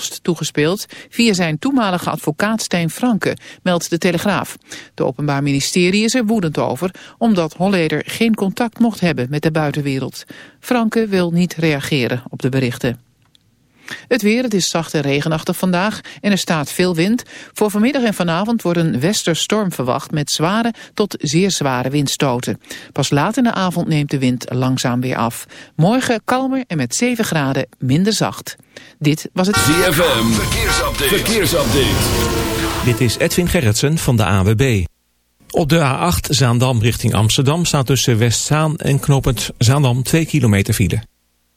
toegespeeld via zijn toenmalige advocaat Stijn Franke, meldt de Telegraaf. De Openbaar Ministerie is er woedend over, omdat Holleder geen contact mocht hebben met de buitenwereld. Franke wil niet reageren op de berichten. Het weer, het is zacht en regenachtig vandaag en er staat veel wind. Voor vanmiddag en vanavond wordt een westerstorm verwacht met zware tot zeer zware windstoten. Pas laat in de avond neemt de wind langzaam weer af. Morgen kalmer en met 7 graden minder zacht. Dit was het ZFM, verkeersupdate. verkeersupdate. Dit is Edwin Gerritsen van de AWB. Op de A8 Zaandam richting Amsterdam staat tussen Westzaan en knooppunt Zaandam 2 kilometer file.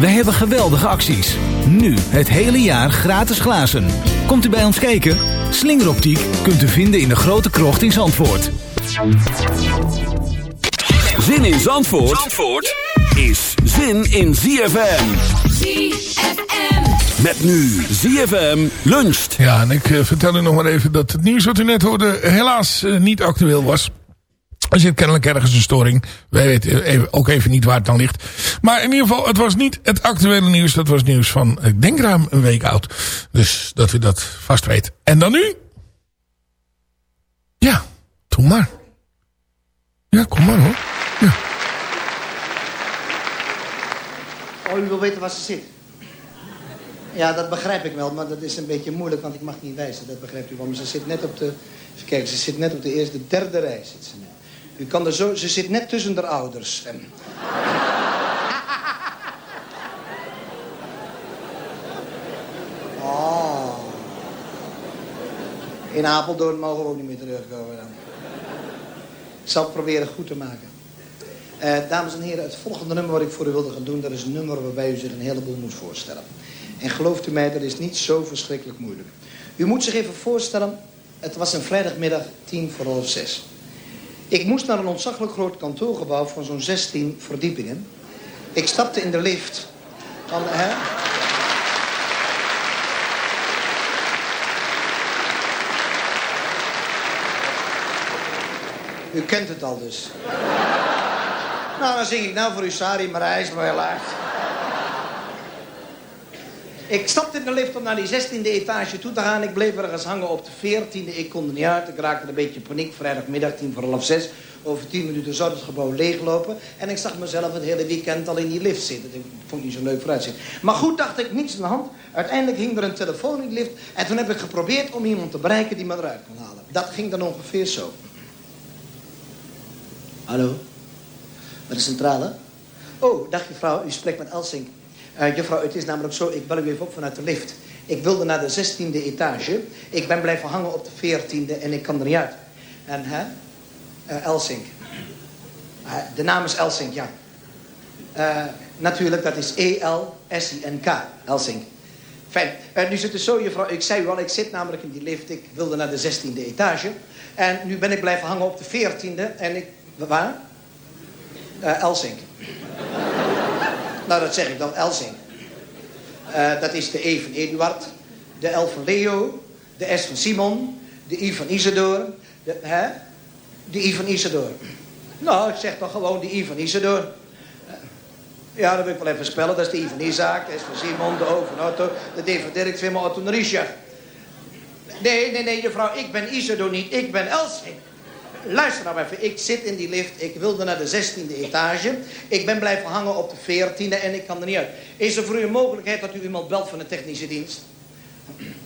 Wij hebben geweldige acties. Nu het hele jaar gratis glazen. Komt u bij ons kijken? Slingeroptiek kunt u vinden in de grote krocht in Zandvoort. Zin in Zandvoort, Zandvoort is zin in ZFM. ZFM. Met nu ZFM luncht. Ja, en ik uh, vertel u nog maar even dat het nieuws wat u net hoorde helaas uh, niet actueel was. Er zit kennelijk ergens een storing. Wij weten even, ook even niet waar het dan ligt. Maar in ieder geval, het was niet het actuele nieuws. Dat was nieuws van, ik denk ruim een week oud. Dus dat u dat vast weet. En dan nu? Ja, doe maar. Ja, kom maar hoor. Ja. Oh, u wil weten waar ze zit? Ja, dat begrijp ik wel, maar dat is een beetje moeilijk, want ik mag niet wijzen. Dat begrijpt u wel. Maar ze zit net op de... Ze zit net op de eerste, derde rij zit ze. U kan er zo... Ze zit net tussen de ouders. En... Oh. In Apeldoorn mogen we ook niet meer terugkomen dan. Ik zal het proberen goed te maken. Eh, dames en heren, het volgende nummer wat ik voor u wilde gaan doen... dat is een nummer waarbij u zich een heleboel moet voorstellen. En gelooft u mij, dat is niet zo verschrikkelijk moeilijk. U moet zich even voorstellen, het was een vrijdagmiddag tien voor half zes. Ik moest naar een ontzaglijk groot kantoorgebouw van zo'n 16 verdiepingen. Ik stapte in de lift. Van, hè? U kent het al dus. nou, dan zing ik nou voor u Sari maar helaas. Ik stapte in de lift om naar die 16e etage toe te gaan. Ik bleef ergens hangen op de 14e. Ik kon er niet uit. Ik raakte een beetje paniek. Vrijdagmiddag, tien voor half zes. Over tien minuten zou het gebouw leeglopen. En ik zag mezelf het hele weekend al in die lift zitten. Ik vond het niet zo leuk vooruitzien. Maar goed, dacht ik, niets aan de hand. Uiteindelijk hing er een telefoon in de lift. En toen heb ik geprobeerd om iemand te bereiken die me eruit kon halen. Dat ging dan ongeveer zo. Hallo? Met de centrale? Oh, dag juffrouw, u spreekt met Elsink. Eh juffrouw, het is namelijk zo, ik bel u even op vanuit de lift. Ik wilde naar de 16e etage. Ik ben blijven hangen op de 14e en ik kan er niet uit. En hè? Eh, Elsink. Eh, de naam is Elsink, ja. Natuurlijk, dat is E-L-S-I-N-K. Elsink. Fijn. Nu zit het zo, juffrouw. Ik zei u al, ik zit namelijk in die lift. Ik wilde naar de 16e etage. En nu ben ik blijven hangen op de 14e. En ik... Waar? Elsink. Nou, dat zeg ik dan, Elsink. Eh, dat is de E van Eduard. De L van Leo. De S van Simon. De I van Isidor. De, hè? De I van Isidor. Nou, ik zeg toch gewoon de I van Isidor. Eh, Ja, dat wil ik wel even spellen. Dat is de I van Isaac, de S van Simon, de O van Otto, de D van Dirk, Twimmer, Otto en. Nee, nee, nee, juffrouw, ik ben Isidor niet, ik ben Elsing. Luister nou even, ik zit in die lift, ik wilde naar de 16e etage. Ik ben blijven hangen op de 14e en ik kan er niet uit. Is er voor u een mogelijkheid dat u iemand belt van de technische dienst?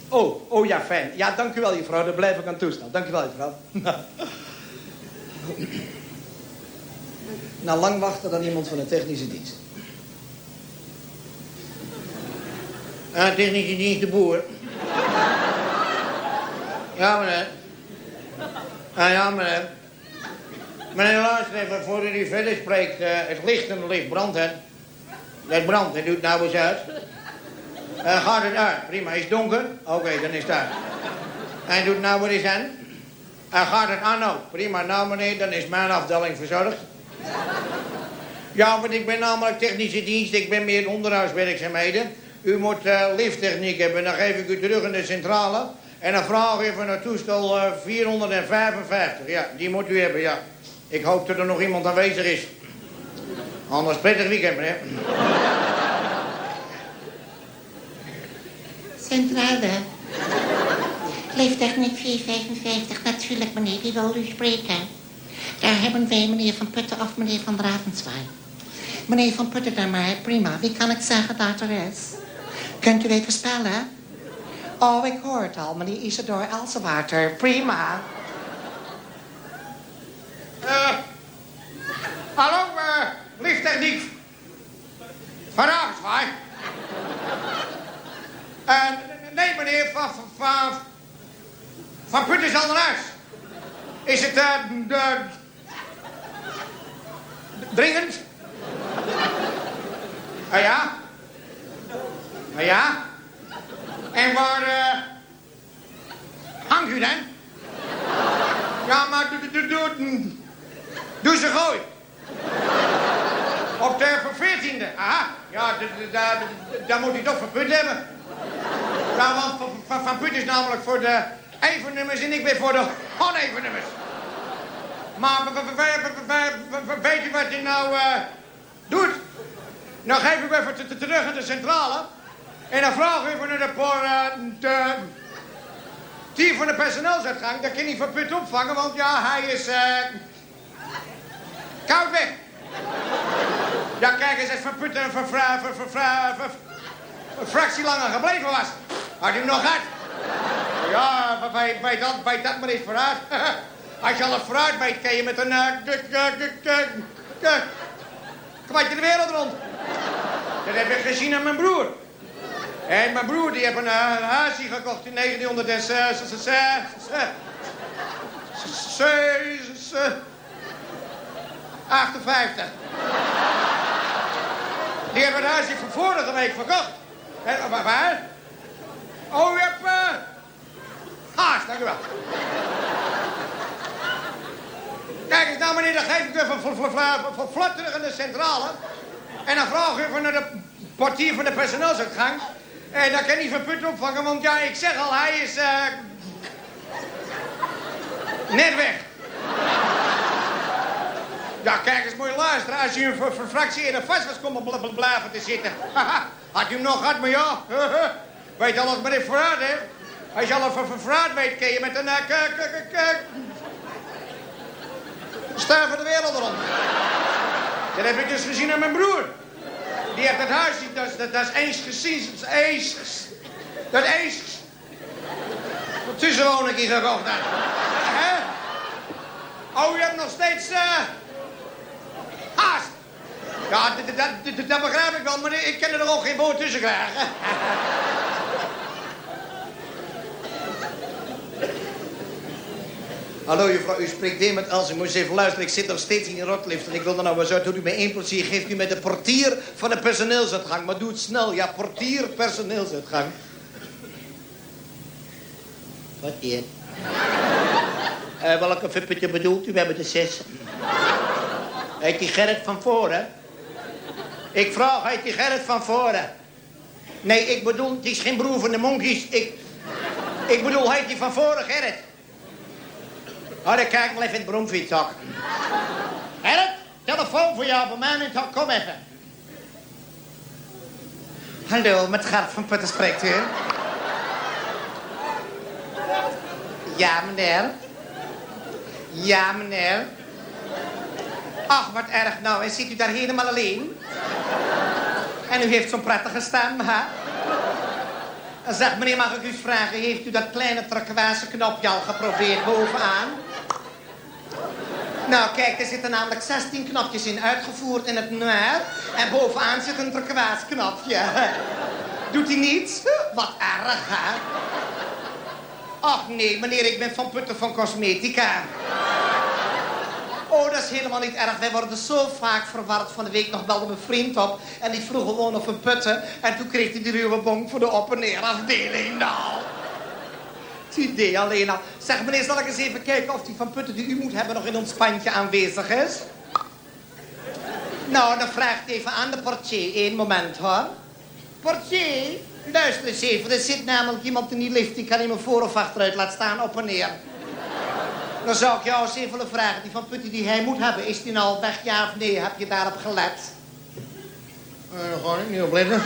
Oh, oh ja, fijn. Ja, dank u wel, juffrouw, daar blijf ik aan toestaan. Dank u wel, juffrouw. Na lang wachten dan iemand van de technische dienst. Ah, technische dienst de boer. Ja, meneer. Ah, ja, meneer. Meneer, luister voordat u verder spreekt. eh, het licht de licht brandt, hè. Het brandt, het doet nou eens uit. Eh, gaat het uit? Prima. Is het donker? Oké, dan is het uit. En doet nou wat eens aan? En gaat het aan nou? Prima. Nou, meneer, dan is mijn afdeling verzorgd. Ja, want ik ben namelijk technische dienst. Ik ben meer onderhoudswerkzaamheden. U moet eh, lifttechniek hebben. Dan geef ik u terug in de centrale. En dan vraag even naar toestel eh, 455. Ja, die moet u hebben, ja. Ik hoop dat er nog iemand aanwezig is. Anders prettig weekend, meneer. Centrale. Leeftechniek 455, natuurlijk meneer, die wil u spreken. Daar hebben wij meneer Van Putten of meneer Van Ravenswaai. Meneer Van Putten dan maar, prima. Wie kan ik zeggen dat er is? Kunt u even spellen? Oh, ik hoor het al, meneer Isidor Elsewater, prima. Eh, hallo, eh, lifttechniek. Vanavond, waar? Eh, nee, meneer, van, van, van, van is huis. Is het, eh, dringend? Ah ja? Ah ja? En waar, eh, hangt u dan? Ja, maar doe, doe, ze gooi. Op de 14e. Aha. Ja, daar moet hij toch van Put hebben. Ja, want van, van, Put is namelijk voor de even nummers en ik ben voor de oneven nummers. Maar we- we- we- we- we- we- weet u wat hij nou eh, doet? Nou geef ik even terug aan de centrale. En dan vraag even naar de, por, die van de personeelsuitgang. Dat kan niet van Put opvangen, want ja, hij is eh koud weg. Ja, kijk eens, als Van Putten een, vervra- ver- ver- ver- ver- een fractie langer gebleven was, had hij hem nog gehad. Ja, bij, bij, dat, bij dat maar eens vooruit. Als je al het vooruit weet, kan je met een... de- kwartje de wereld rond. Dat heb ik gezien aan mijn broer. En mijn broer die heeft een uh, huisje gekocht in 1958. Die hebben het huisje van vorige week verkocht. En, waar? Oh, je hebt... eh haast, dank u wel. Kijk eens nou, meneer, dan geef ik even vlot terug in de centrale. En dan vraag ik even naar de portier van de personeelsuitgang. En dan kan hij van Put opvangen, want ja, ik zeg al, hij is... eh net weg. Ja, kijk eens, mooi luisteren. Als je hem voor, voor fractie eerder vast was komen bl- bl- blijven te zitten. Had je hem nog gehad, maar ja. weet alles maar dit vooruit, hè. Als je voor, voor vooruit weet, kun je met een... Uh, k, Stuiven de wereld rond. Dat heb ik dus gezien aan mijn broer. Die heeft dat huis, die- dat, is- eens gezien. Dat is eens. Dat eens. Tussen woon ik hier dan. Hè? Oh, je hebt nog steeds eh haast. Ja, dat- dat begrijp ik wel, maar ik kan er ook geen boot tussen krijgen. Hallo juffrouw, u spreekt weer met Els. U moet even luisteren, ik zit nog steeds in een rotlift en ik wil er nou eens uit. Doet u mij één plezier, geeft u mij de portier van de personeelsuitgang. Maar doe het snel, ja, portier personeelsuitgang. Wat hier? Eh, welke fuppetje bedoelt u? We hebben er zes. Heet die Gerrit van voren? Ik vraag, heet die Gerrit van voren? Nee, ik bedoel, het is geen broer van de monkeys. Ik, ik bedoel, heet die van voren, Gerrit? Oh, dan kijk wel even in het bromfietshok. Gerrit, telefoon voor jou bij mij. Kom even. Hallo, met Gert van Putten spreekt u. Ja, meneer. Ja, meneer. Ach, wat erg nou. En zit u daar helemaal alleen? En u heeft zo'n prettige stem, hè? Zeg, meneer, mag ik u vragen... heeft u dat kleine turquoise knopje al geprobeerd bovenaan? Nou, kijk, er zitten namelijk 16 knopjes in, uitgevoerd in het noir. En bovenaan zit een turquoise knopje. Doet hij niets? Wat erg, hè? Ach nee, meneer, ik ben van Putten van Cosmetica. Oh, dat is helemaal niet erg. Wij worden zo vaak verward. Van de week nog belde mijn vriend op. En die vroeg gewoon of een putten. En toen kreeg hij de ruwe bonk voor de op- en neerafdeling. Nou. Het idee alleen al. Zeg meneer, zal ik eens even kijken of die van Putten die u moet hebben nog in ons pandje aanwezig is? Nou, dan vraagt even aan de portier. Eén moment, hoor. Portier, luister eens even. Er zit namelijk iemand in die lift. Die kan niet voor of achteruit laat staan, op en neer. Dan zou ik jou eens even willen vragen. Die van Putten die hij moet hebben, is die nou al weg, ja of nee? Heb je daarop gelet? Uh, daar ga ik niet op letten.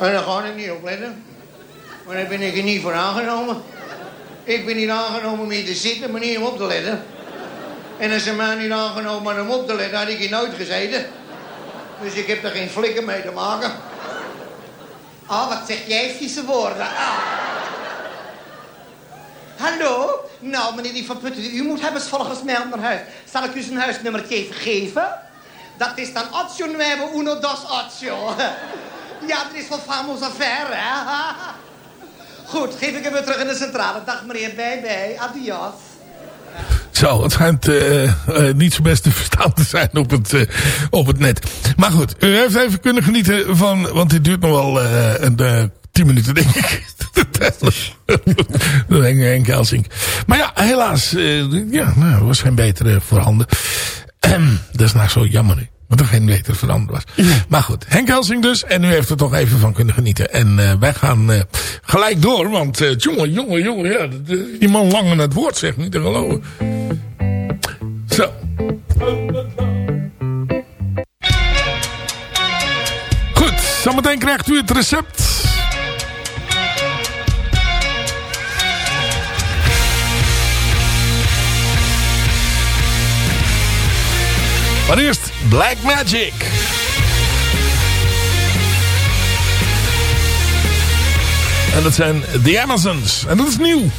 En daar ga ik niet op letten. Maar daar ben ik er niet voor aangenomen. Ik ben niet aangenomen om hier te zitten, maar niet om op te letten. En als ze mij niet aangenomen om op te letten, had ik hier nooit gezeten. Dus ik heb er geen flikker mee te maken. Oh, wat zeg jij vieze woorden. Ah. Hallo? Nou, meneer die van Putten, u moet hebben volgens mij naar huis. Zal ik u zijn huisnummertje even geven? Dat is dan Ocho Nuevo Uno Dos Ocho. Ja, dat is wel famos affaire, hè? Goed, geef ik hem weer terug in de centrale. Dag meneer, bye bye, adios. Zo, het schijnt eh, eh, niet zo best te verstaan te zijn op het, eh, op het net. Maar goed, u heeft even kunnen genieten van... Want dit duurt nog wel een eh, tien minuten, denk ik. Dat Henk, Henk. Maar ja, helaas. ja, nou, was geen betere voorhanden. Ehm, dat is nou zo jammer. Want er geen betere voorhanden was. Maar goed, Henk Helsing dus. En u heeft er toch even van kunnen genieten. En eh, wij gaan eh, gelijk door. Want eh, jongen, jongen, jongen. Ja, die man lang aan het woord zegt. Niet te geloven. Zo. Goed, zometeen krijgt u het recept. Maar eerst Black Magic. En dat zijn The Amazons. En dat is nieuw.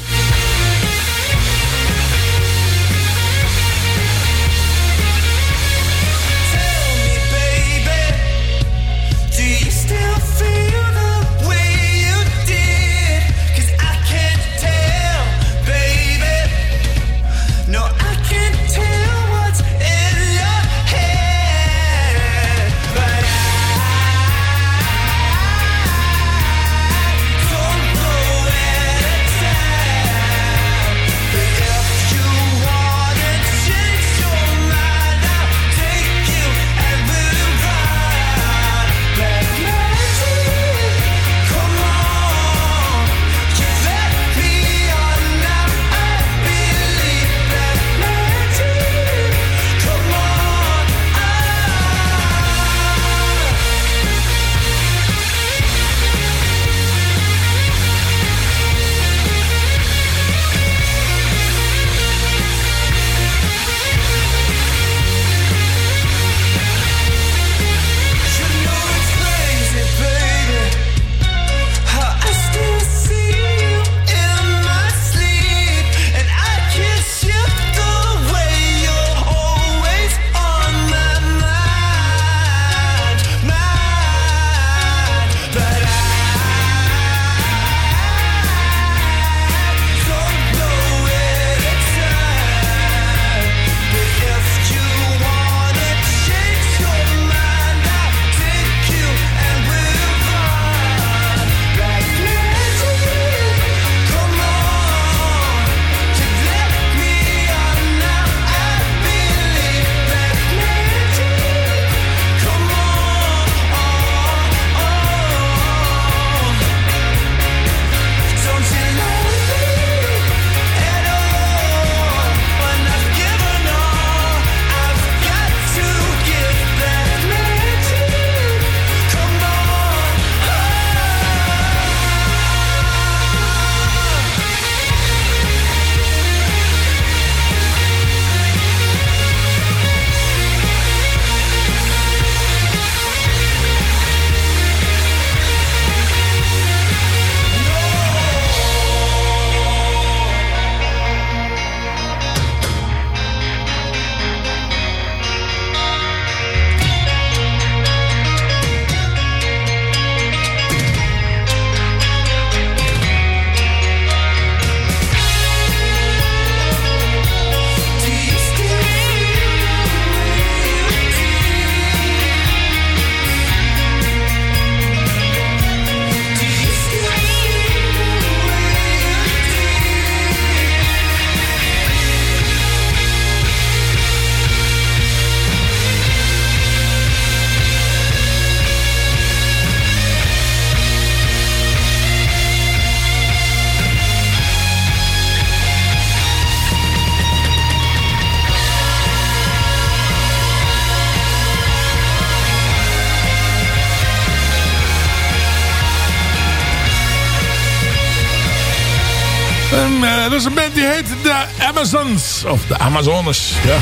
Dat is een band die heet de Amazons. Of de Amazones. Ja.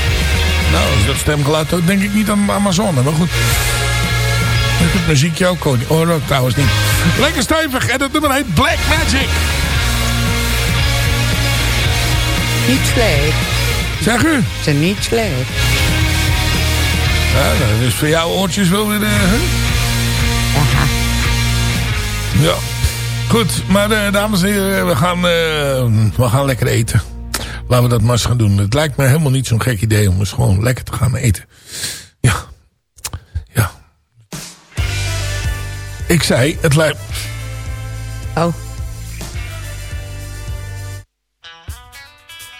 Nou, als dat stemgeluid ook denk ik niet aan Amazone. Maar goed. Met het muziekje ook. hoor. Ook trouwens niet. Lekker stevig. En het nummer heet Black Magic. Niet slecht. Zeg u? Ze niet slecht. Ja, dat is voor jouw oortjes wel weer... hè? Ja. Goed, maar eh, dames en heren, we gaan, eh, we gaan lekker eten. Laten we dat maar eens gaan doen. Het lijkt me helemaal niet zo'n gek idee om eens gewoon lekker te gaan eten. Ja. Ja. Ik zei, het lijkt... Oh.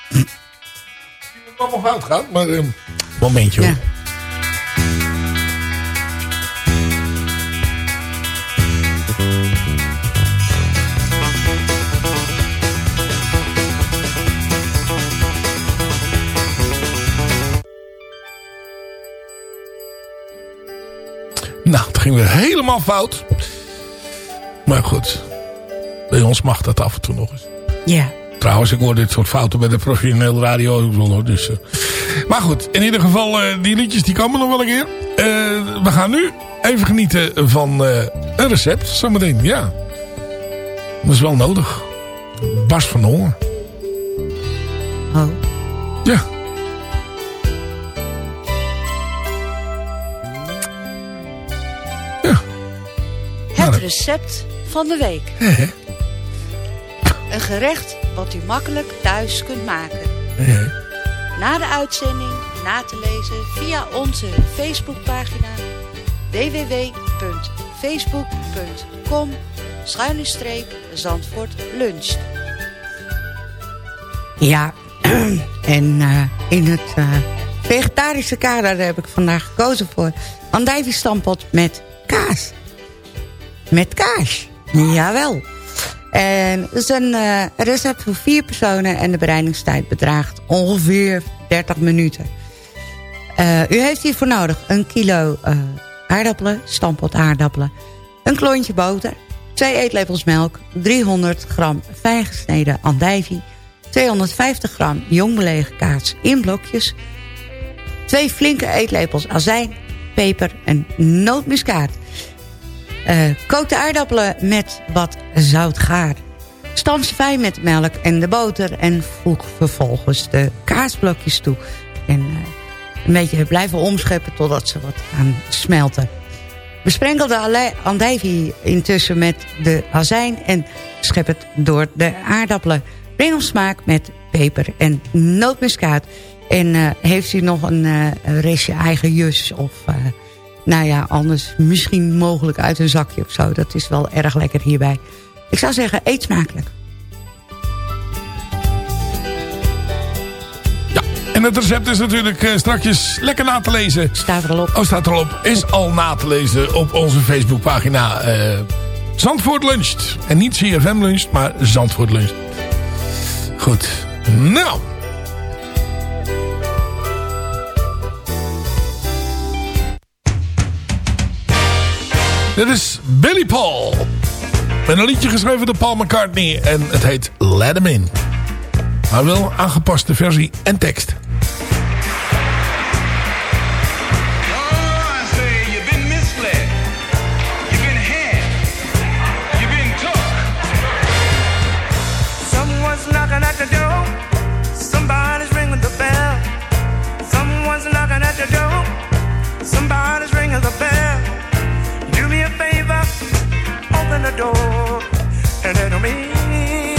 Het kan nog fout gaan, maar... eh, momentje hoor. Ja. Ging weer helemaal fout. Maar goed. Bij ons mag dat af en toe nog eens. Ja. Trouwens, ik hoor dit soort fouten bij de professionele radio ook wel. hoor, Dus, eh. Maar goed, in ieder geval, eh, die liedjes die komen nog wel een keer. Eh, we gaan nu even genieten van een recept. Zometeen, ja. Dat is wel nodig. Bas van honger. Oh. Ja. Recept van de week. Een gerecht wat u makkelijk thuis kunt maken. Na de uitzending na te lezen via onze Facebookpagina www.facebook.com Zandvoort luncht. Ja, en eh, in het eh, vegetarische kader heb ik vandaag gekozen voor andijvie-stampot met kaas. Met kaas, jawel. En het is een eh, recept voor vier personen en de bereidingstijd bedraagt ongeveer 30 minuten. Eh, u heeft hiervoor nodig een kilo eh, aardappelen, stampot aardappelen, een klontje boter, twee eetlepels melk, 300 gram fijn gesneden andijvie, 250 gram jong belegen kaas in blokjes, twee flinke eetlepels azijn, peper en nootmuskaat. Eh, kook de aardappelen met wat zout gaar. Stamp ze fijn met melk en de boter en voeg vervolgens de kaasblokjes toe. En eh, een beetje blijven omscheppen totdat ze wat gaan smelten. Besprenkel de andijvie intussen met de azijn en schep het door de aardappelen. Breng op smaak met peper en nootmuskaat. En eh, heeft u nog een eh, restje eigen jus of... nou ja, anders misschien mogelijk uit een zakje of zo. Dat is wel erg lekker hierbij. Ik zou zeggen, eet smakelijk. En het recept is natuurlijk eh, strakjes lekker na te lezen. Staat er al op. Oh, staat erop. Is al na te lezen op onze Facebookpagina. eh Zandvoort Luncht. En niet CFM Luncht, maar Zandvoort Luncht. Goed. Nou. Dit is Billy Paul. Met een liedje geschreven door Paul McCartney. En het heet Let 'Em In. Maar wel aangepaste versie en tekst. Let me in.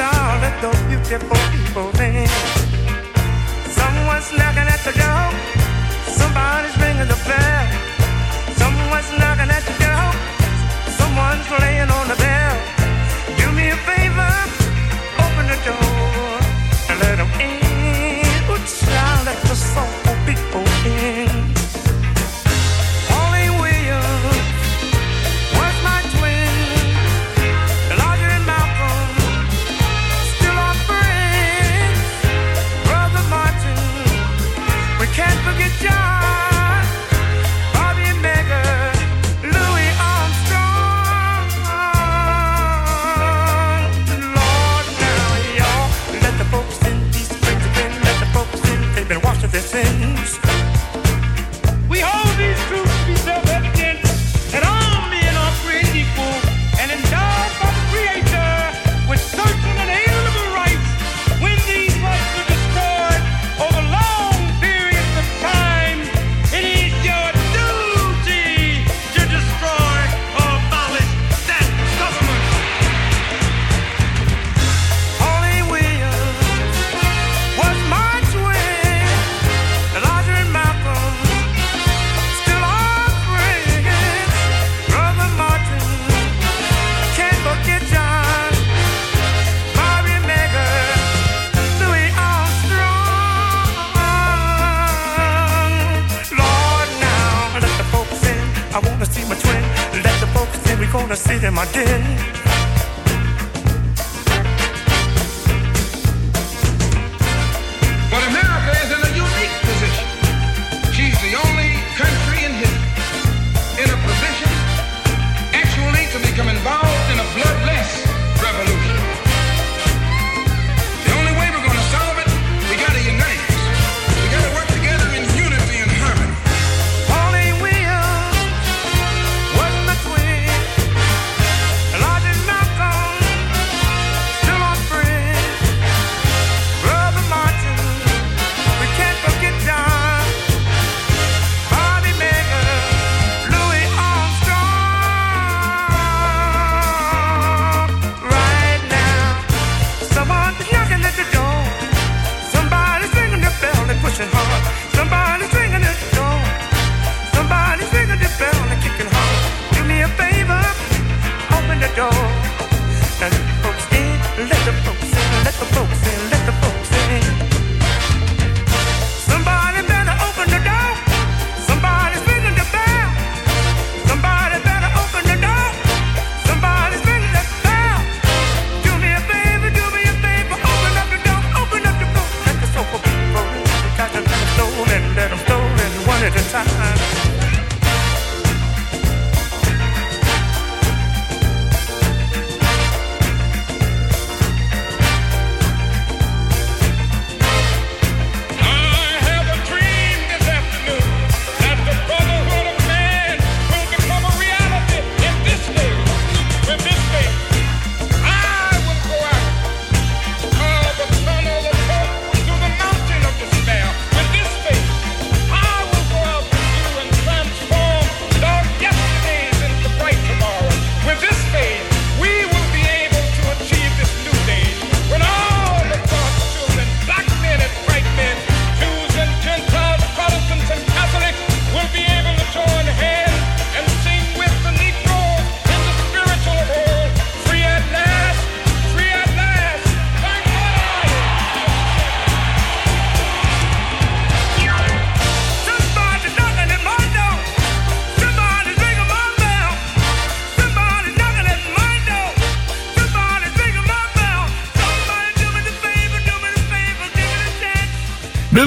Oh, let those beautiful people in. Someone's knocking at the door. Somebody's ringing the bell. Someone's knocking at the door. Someone's laying on the bell.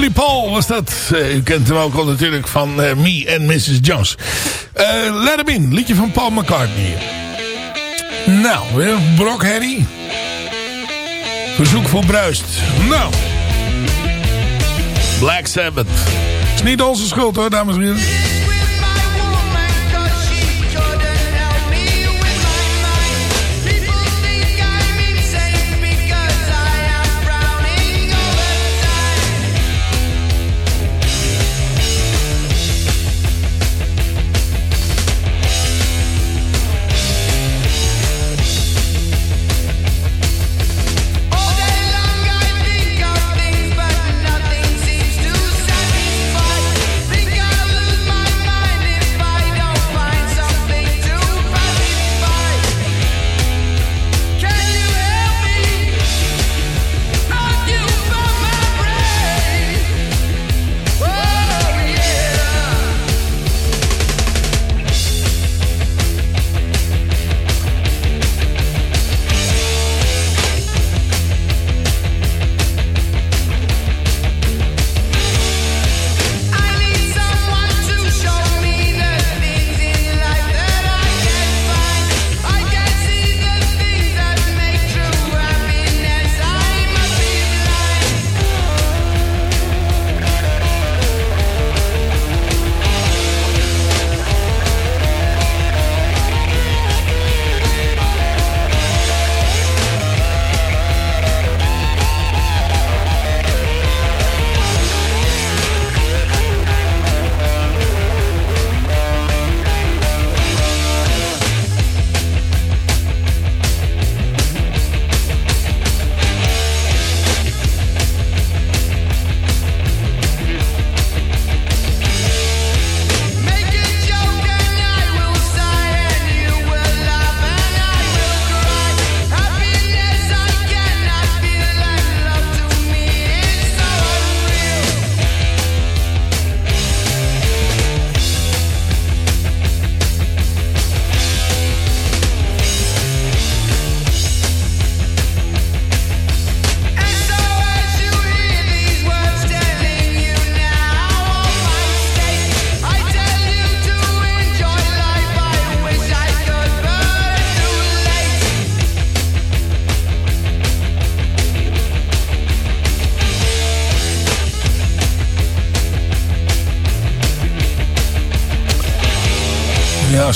Billy Paul was dat. Eh, u kent hem ook al natuurlijk van eh, Me and Mrs. Jones. Uh, Let Him In, liedje van Paul McCartney. Nou, weer Brock Harry. Verzoek voor Bruist. Nou. Black Sabbath. Is niet onze schuld hoor, dames en heren.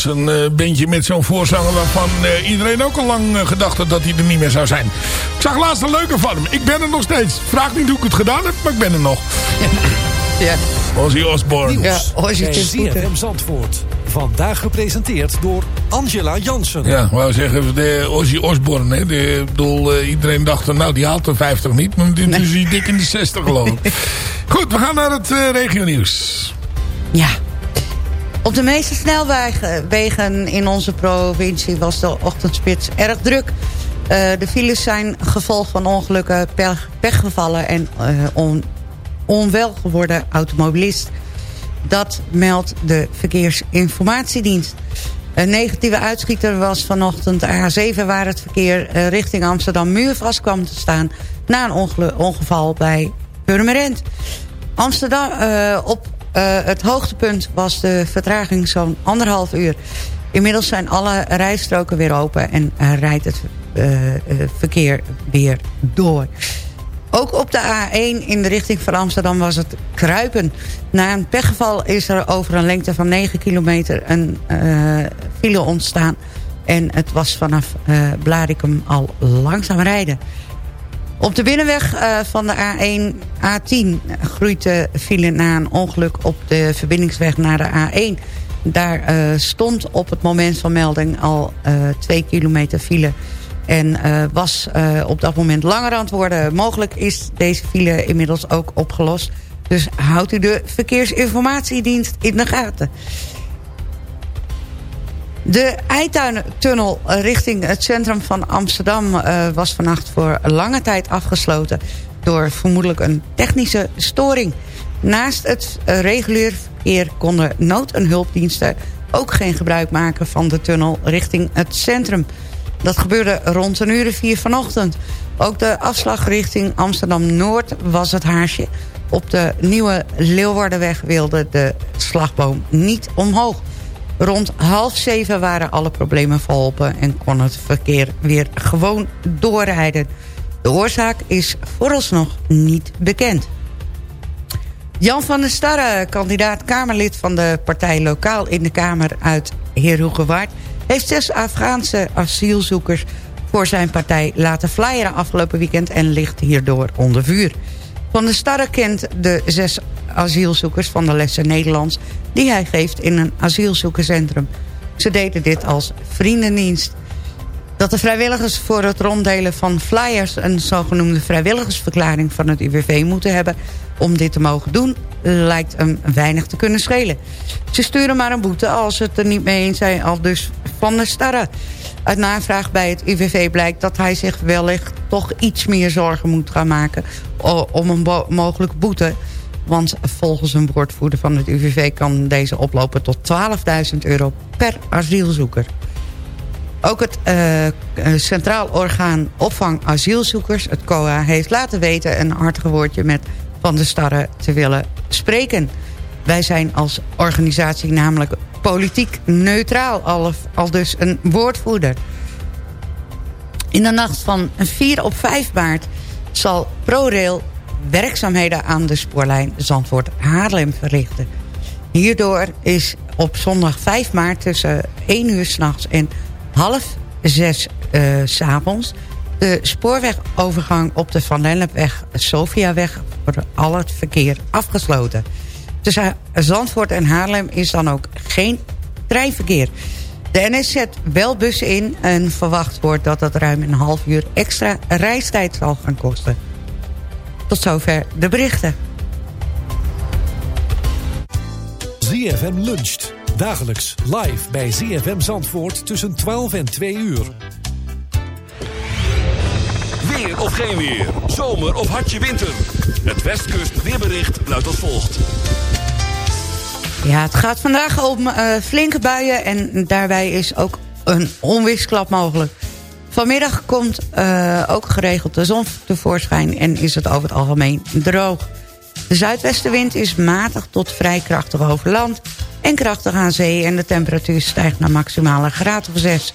Ja, eh, bandje met zo'n voorzanger waarvan eh, iedereen ook al lang eh, gedacht had dat hij er niet meer zou zijn. Ik zag laatst een leuke van hem. Ik ben er nog steeds. Vraag niet hoe ik het gedaan heb, maar ik ben er nog. Ja. Ozzy Osbourne. Ja, Ozzy. ZFM Zandvoort. Vandaag gepresenteerd door Angela Jansen. Ja, ik wou zeggen, de Ozzy Osbourne. Hè. De, bedoel, eh, iedereen dacht, nou die haalt de 50 niet. Maar dit is hij dik in de 60 geloof ik. Goed, we gaan naar het eh regionieuws. Ja. Op de meeste snelwegen wegen in onze provincie was de ochtendspits erg druk. Eh, de files zijn gevolg van ongelukken, pech, pechgevallen en eh, on, onwel geworden automobilist. Dat meldt de Verkeersinformatiedienst. Een negatieve uitschieter was vanochtend de A7... waar het verkeer eh, richting Amsterdam muurvast kwam te staan... na een ongeval bij Purmerend. Amsterdam, eh, op eh, het hoogtepunt was de vertraging zo'n anderhalf uur. Inmiddels zijn alle rijstroken weer open en eh, rijdt het eh, eh, verkeer weer door. Ook op de A1 in de richting van Amsterdam was het kruipen. Na een pechgeval is er over een lengte van 9 kilometer een eh, file ontstaan. En het was vanaf eh Blarikum al langzaam rijden. Op de binnenweg eh, van de A1, A10 groeit de file na een ongeluk op de verbindingsweg naar de A1. Daar eh, stond op het moment van melding al eh 2 kilometer file. En eh, was eh, op dat moment langer aan het worden. Mogelijk is deze file inmiddels ook opgelost. Dus houdt u de verkeersinformatiedienst in de gaten. De Eituin-tunnel richting het centrum van Amsterdam... eh, was vannacht voor lange tijd afgesloten... door vermoedelijk een technische storing. Naast het regulier verkeer konden nood- en hulpdiensten... ook geen gebruik maken van de tunnel richting het centrum. Dat gebeurde rond een uur vier vanochtend. Ook de afslag richting Amsterdam-Noord was het haarsje. Op de nieuwe Leeuwardenweg wilde de slagboom niet omhoog. Rond half zeven waren alle problemen verholpen... en kon het verkeer weer gewoon doorrijden. De oorzaak is vooralsnog niet bekend. Jan van der Starre, kandidaat Kamerlid van de partij Lokaal in de Kamer uit Heerhugowaard... heeft zes Afghaanse asielzoekers voor zijn partij laten flyeren afgelopen weekend... en ligt hierdoor onder vuur. Van der Starre kent de zes asielzoekers van de lessen Nederlands... die hij geeft in een asielzoekerscentrum. Ze deden dit als vriendendienst. Dat de vrijwilligers voor het ronddelen van flyers... een zogenoemde vrijwilligersverklaring van het UWV moeten hebben... om dit te mogen doen, lijkt hem weinig te kunnen schelen. Ze sturen maar een boete als ze het er niet mee eens zijn... al dus van de starre. Uit navraag bij het UWV blijkt dat hij zich wellicht... toch iets meer zorgen moet gaan maken om een mogelijke boete... Want volgens een woordvoerder van het UWV kan deze oplopen tot 12.000 euro per asielzoeker. Ook het eh, eh, Centraal Orgaan Opvang Asielzoekers, het COA... heeft laten weten een hartige woordje met Van der Starre te willen spreken. Wij zijn als organisatie namelijk politiek neutraal, al, al dus een woordvoerder. In de nacht van 4 op 5 maart zal ProRail werkzaamheden aan de spoorlijn Zandvoort-Haarlem verrichten. Hierdoor is op zondag 5 maart tussen 1 uur s'nachts en half 6 eh, s s'avonds... de spoorwegovergang op de Van Lennepweg Sofiaweg voor al het verkeer afgesloten. Tussen Zandvoort en Haarlem is dan ook geen treinverkeer. De NS zet wel bussen in en verwacht wordt dat het ruim een half uur extra reistijd zal gaan kosten. Tot zover de berichten. ZFM luncht. Dagelijks live bij ZFM Zandvoort tussen 12 en 2 uur. Weer of geen weer. Zomer of hartje winter. Het Westkust weerbericht luidt als volgt. Ja, het gaat vandaag om eh, flinke buien en daarbij is ook een onweersklap mogelijk. Vanmiddag komt eh, ook geregeld de zon tevoorschijn en is het over het algemeen droog. De zuidwestenwind is matig tot vrij krachtig over land en krachtig aan zee... en de temperatuur stijgt naar maximale graad of 6.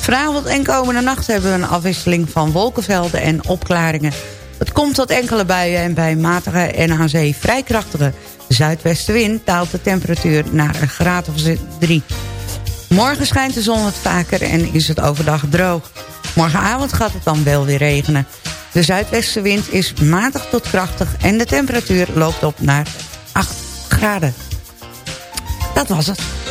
Vanavond en komende nacht hebben we een afwisseling van wolkenvelden en opklaringen. Het komt tot enkele buien en bij matige en aan zee vrij krachtige zuidwestenwind... daalt de temperatuur naar een graad of 3. Morgen schijnt de zon wat vaker en is het overdag droog. Morgenavond gaat het dan wel weer regenen. De zuidwestenwind is matig tot krachtig en de temperatuur loopt op naar 8 graden. Dat was het.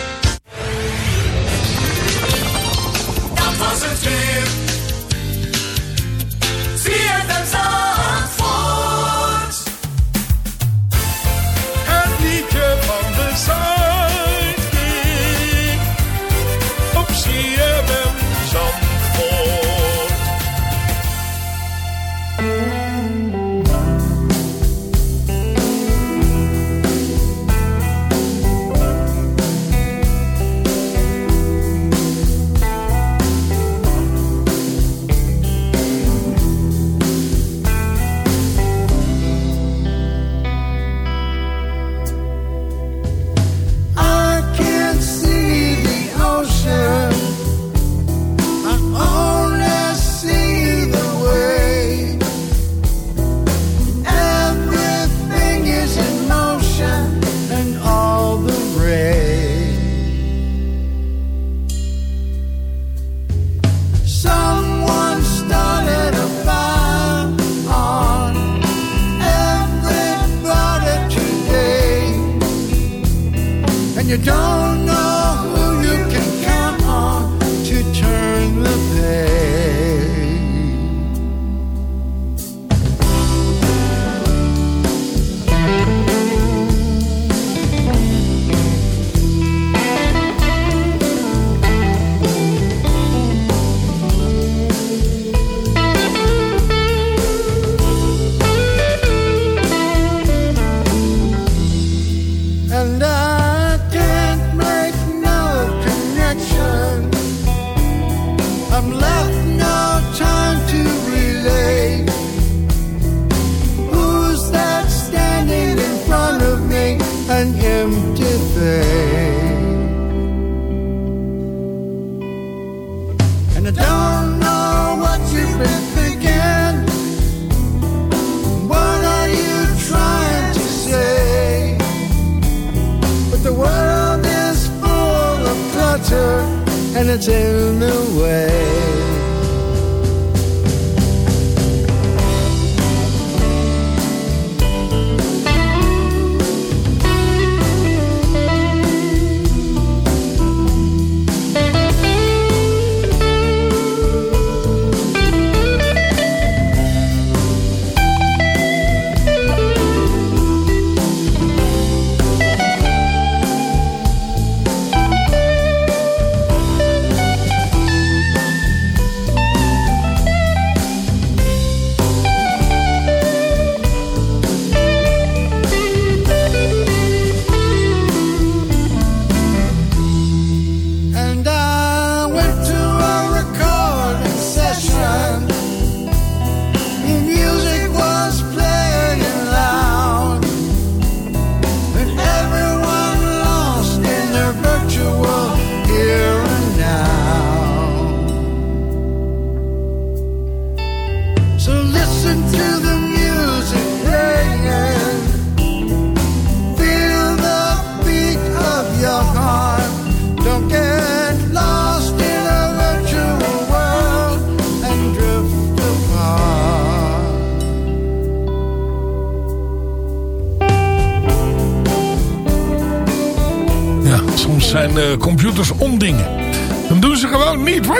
You don't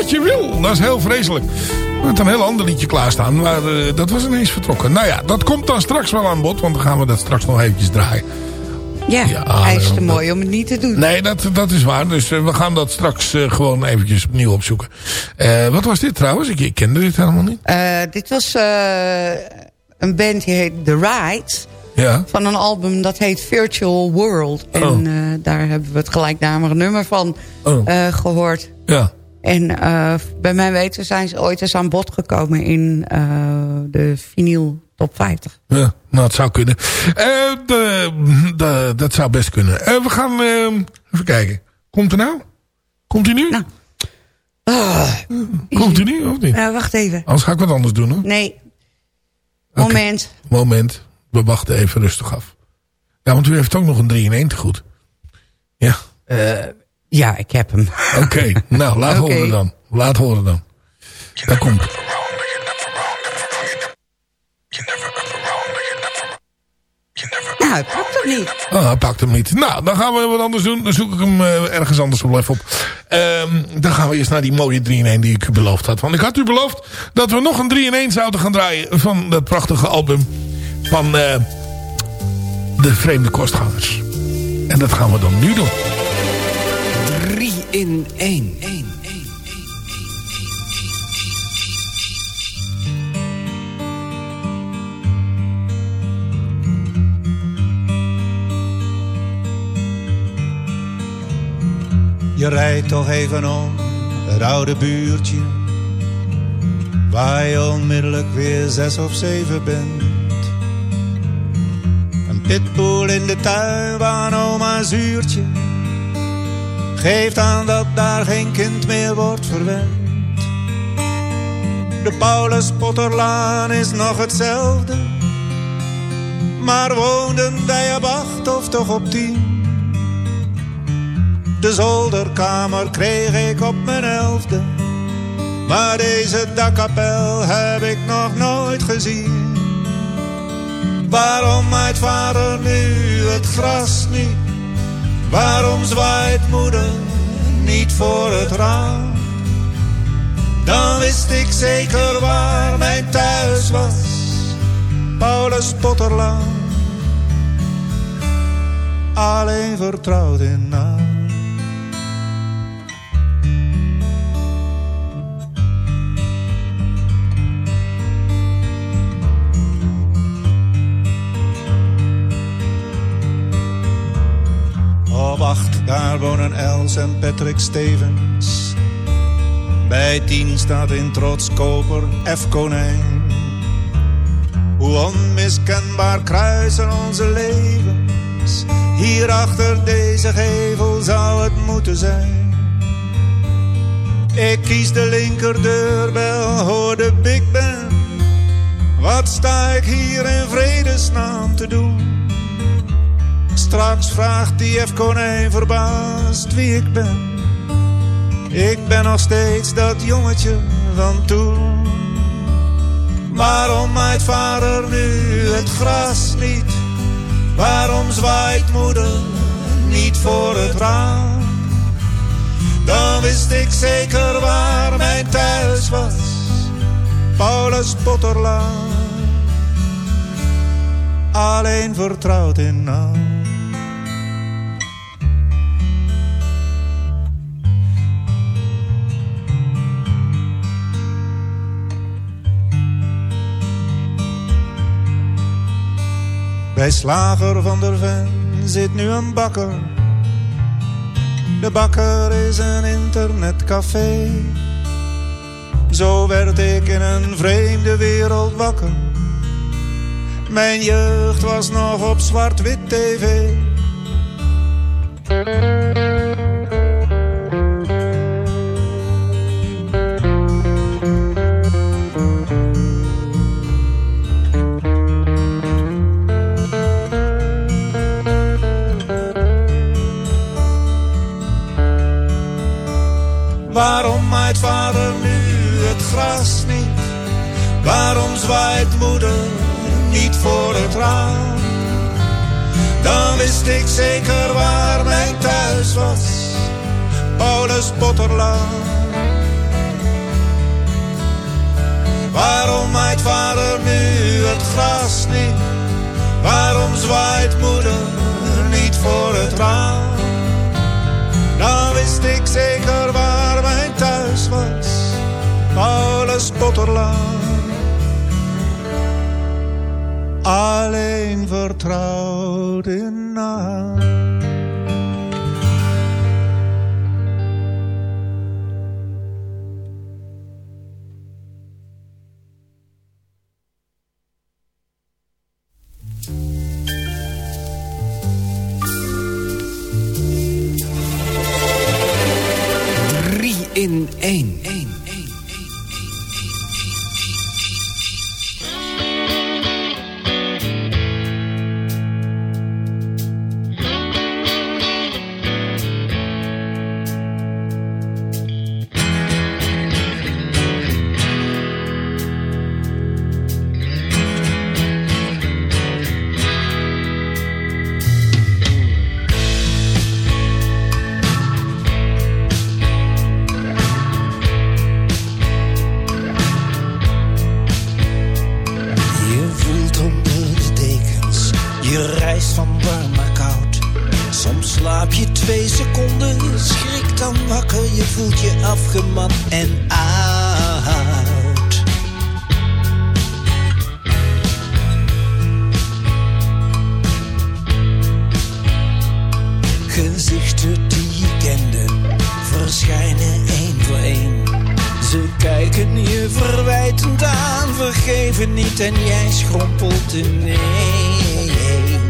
wat je wil. Dat is heel vreselijk. We hadden een heel ander liedje klaarstaan. Maar eh, dat was ineens vertrokken. Nou ja, dat komt dan straks wel aan bod. Want dan gaan we dat straks nog eventjes draaien. Ja, hij is te mooi om het niet te doen. Nee, dat, dat is waar. Dus eh, we gaan dat straks eh, gewoon eventjes opnieuw opzoeken. Wat was dit trouwens? Ik, ik kende dit helemaal niet. Dit was een band die heet The Rides. Ja. Van een album dat heet Virtual World. En Oh. daar hebben we het gelijknamige nummer van Oh. eh, gehoord. Ja. En eh, bij mijn weten zijn ze ooit eens aan bod gekomen in eh, de vinyl top 50. Ja, nou, het zou kunnen. Eh, de, de, dat zou best kunnen. We gaan eh, even kijken. Komt er nou? Komt hij nu? Komt hij nu of niet? Nou, wacht even. Anders ga ik wat anders doen hoor. Nee. Moment. Moment. We wachten even rustig af. Ja, want u heeft ook nog een 3 in 1 te goed. Ja. Ja, Ja, ik heb hem. Oké, nou, laat horen dan. Laat horen dan. Daar komt het. Nou, hij pakt hem niet. Oh, hij pakt hem niet. Nou, dan gaan we wat anders doen. Dan zoek ik hem eh, ergens anders wel even op. Ehm, dan gaan we eerst naar die mooie 3-in-1 die ik u beloofd had. Want ik had u beloofd dat we nog een 3-in-1 zouden gaan draaien... van dat prachtige album van eh, de Vreemde Kostgangers. En dat gaan we dan nu doen. 3 in 1. Je rijdt toch even om het oude buurtje Waar je onmiddellijk weer zes of zeven bent Een pitbull in de tuin waar oma zuurtje Geeft aan dat daar geen kind meer wordt verwend De Paulus Potterlaan is nog hetzelfde Maar woonden wij op acht of toch op tien de zolderkamer kreeg ik op mijn elfde. Maar deze dakkapel heb ik nog nooit gezien. Waarom maait vader nu het gras niet? Waarom zwaait moeder niet voor het raam? Dan wist ik zeker waar mijn thuis was. Paulus Potterlaan. Alleen vertrouwd in naam. Op acht, daar wonen Els en Patrick Stevens. Bij tien staat in trots koper F. Konijn. Hoe onmiskenbaar kruisen onze levens. Hier achter deze gevel zou het moeten zijn. Ik kies de linkerdeurbel, hoor de Big Ben. Wat sta ik hier in vredesnaam te doen? Straks vraagt die F. Konijn verbaasd wie ik ben. Ik ben nog steeds dat jongetje van toen. Waarom maait vader nu het gras niet? Waarom zwaait moeder niet voor het raam? Dan wist ik zeker waar mijn thuis was. Paulus Potterlaan. Alleen vertrouwd in naam. Bij slager van der Ven zit nu een bakker. De bakker is een internetcafé. Zo werd ik in een vreemde wereld wakker. Mijn jeugd was nog op zwart-wit tv. Vader nu het gras niet? Waarom zwaait moeder niet voor het raam? Dan wist ik zeker waar mijn thuis was. Paulus Potterlaan. Waarom maait vader nu het gras niet? Waarom zwaait moeder niet voor het raam? Dan wist ik zeker waar thuis was. Paulus Potterlaan. Alleen vertrouwd in naam. In één. Vergeven niet en jij schrompelt ineen.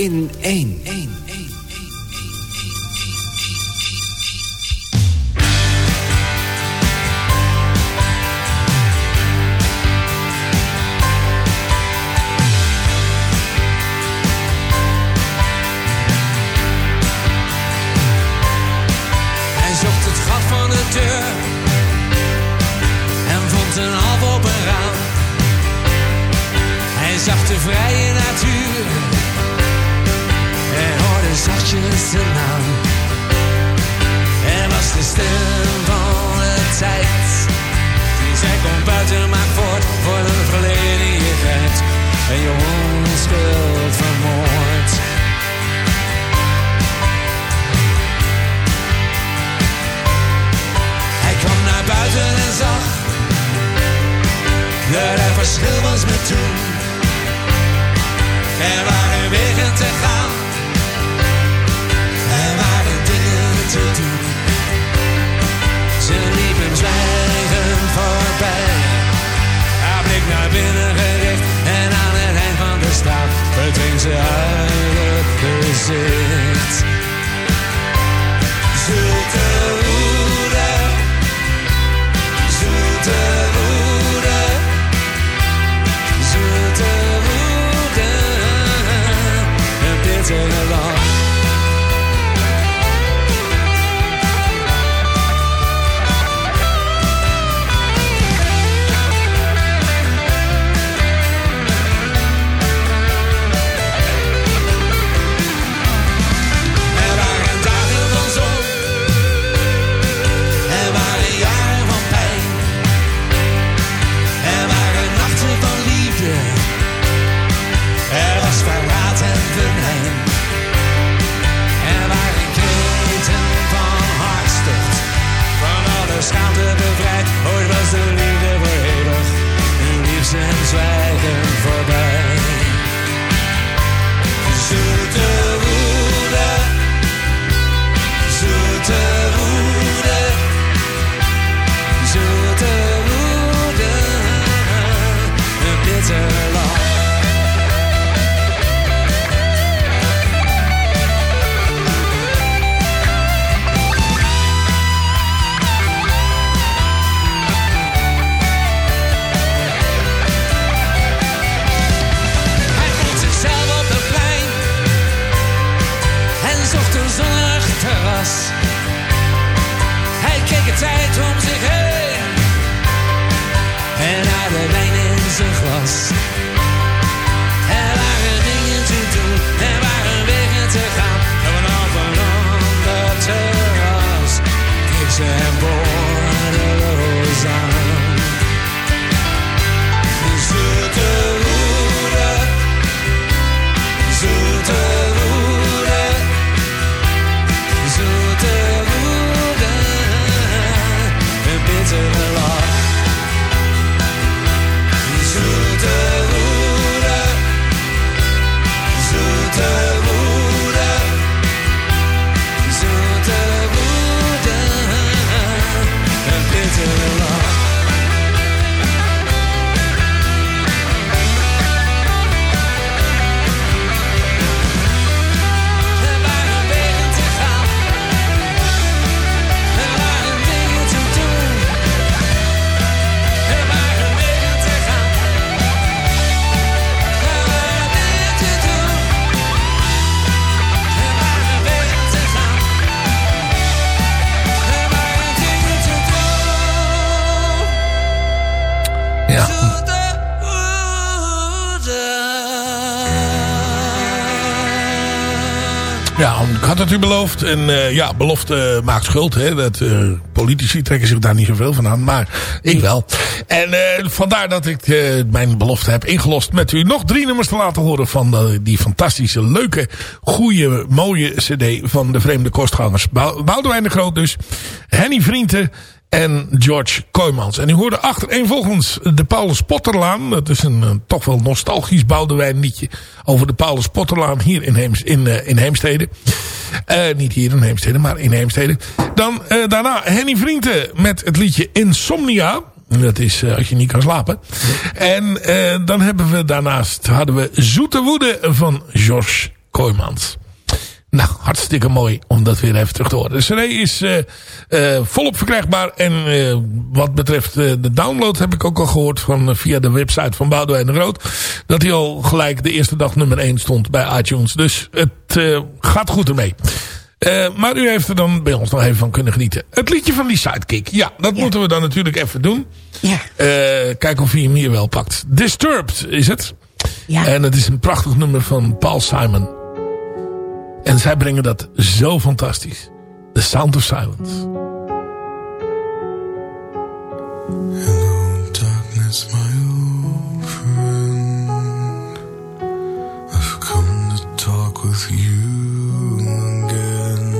In één. Beloofd. En eh, ja, belofte maakt schuld. Hè. Dat, eh, politici trekken zich daar niet zoveel van aan. Maar ik wel. En eh, vandaar dat ik eh, mijn belofte heb ingelost met u nog drie nummers te laten horen van eh, die fantastische, leuke, goede, mooie cd van de Vreemde Kostgangers. Bou- Boudewijn de Groot dus. Henny Vrienden en George Kooijmans. En u hoorde achtereenvolgens de Paulus Potterlaan. Dat is een, eh, toch wel nostalgisch Boudewijn liedje over de Paulus Potterlaan hier in, in, eh, in Heemstede. Eh, niet hier in Heemstede, maar in Heemstede. Dan daarna Henny Vrienden met het liedje Insomnia. Dat is als je niet kan slapen. En dan hebben we daarnaast hadden we Zoete Woede van George Kooijmans. Nou, hartstikke mooi om dat weer even terug te horen. De CD is eh, eh, volop verkrijgbaar. En eh, wat betreft de download heb ik ook al gehoord van, via de website van Boudewijn de Groot. Dat hij al gelijk de eerste dag nummer 1 stond bij iTunes. Dus het gaat goed ermee. Maar u heeft er dan bij ons nog even van kunnen genieten. Het liedje van die sidekick. Ja, dat moeten we dan natuurlijk even doen. Ja. kijken of hij hem hier wel pakt. Disturbed is het. Ja. En het is een prachtig nummer van Paul Simon. En zij brengen dat zo fantastisch. The Sound of Silence. Darkness, my old friend. I've come to talk with you again.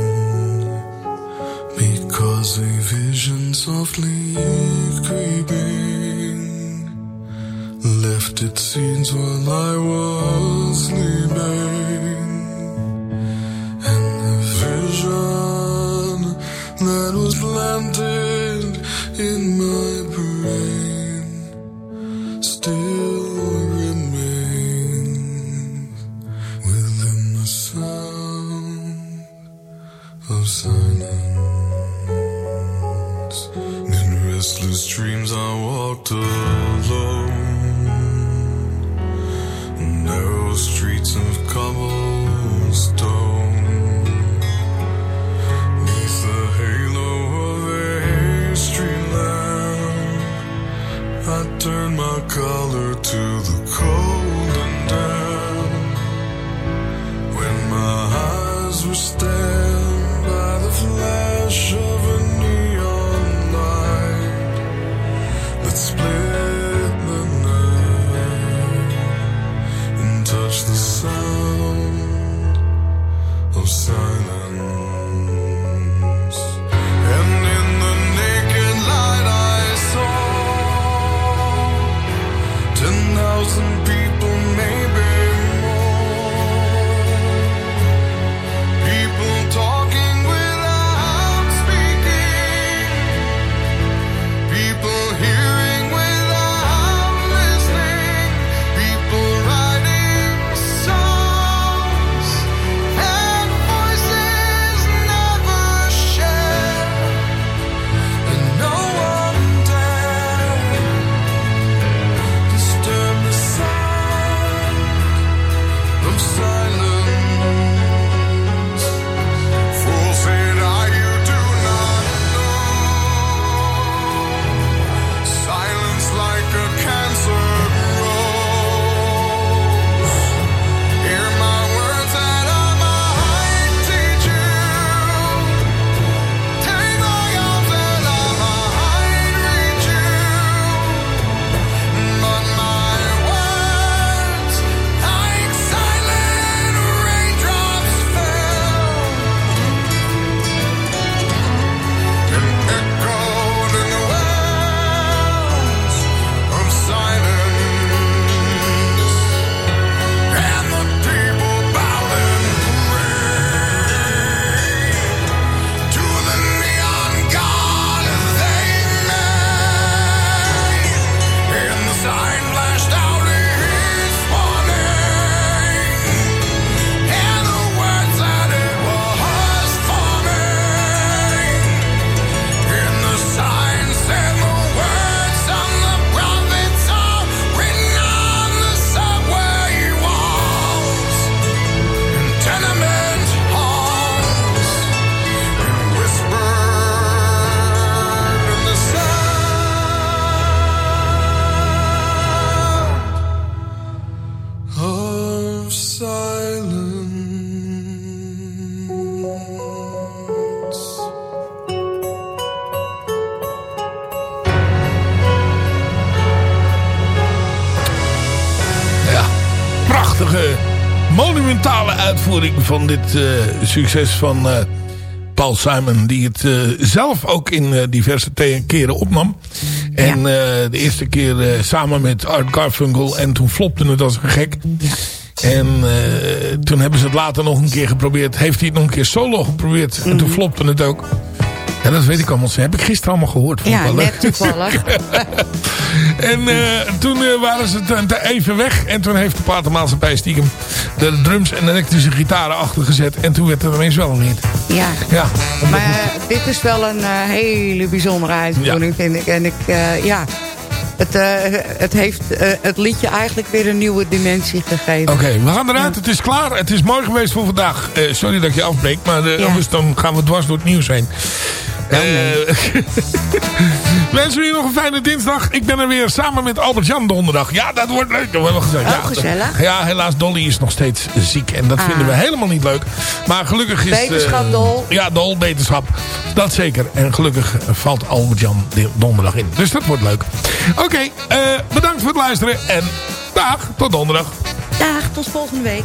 Because a vision softly creeping left its scenes while I was uitvoering van dit eh, succes van eh, Paul Simon. Die het eh, zelf ook in diverse keren opnam. En de eerste keer samen met Art Garfunkel. En toen flopte het als een gek. En toen hebben ze het later nog een keer geprobeerd. Heeft hij het nog een keer solo geprobeerd. En toen flopte het ook. Ja, dat weet ik allemaal. Dat heb ik gisteren allemaal gehoord. Vond Ja, wel net toevallig. En eh, toen eh, waren ze even weg. En toen heeft de platenmaatschappij stiekem de drums en elektrische gitaren achtergezet. En toen werd het ineens wel een hit. Ja. Ja, Maar eh, dit is wel een hele bijzondere uitvoering, vind ik. En ik, ja, het, het heeft het liedje eigenlijk weer een nieuwe dimensie gegeven. Oké, we gaan eruit. Het is klaar. Het is mooi geweest voor vandaag. Sorry dat ik je afbreek, maar Ja. anders dan gaan we dwars door het nieuws heen. Eh wensen jullie nog een fijne dinsdag. Ik ben er weer samen met Albert-Jan donderdag. Ja, dat wordt leuk. Dat gezellig. Oh, ja, gezellig. Ja, helaas, Dolly is nog steeds ziek. En dat Ah. vinden we helemaal niet leuk. Maar gelukkig is... eh, Wetenschap, Dol. Ja, Dol, wetenschap. Dat zeker. En gelukkig valt Albert-Jan donderdag in. Dus dat wordt leuk. Oké, eh, bedankt voor het luisteren. En dag, tot donderdag. Dag, tot volgende week.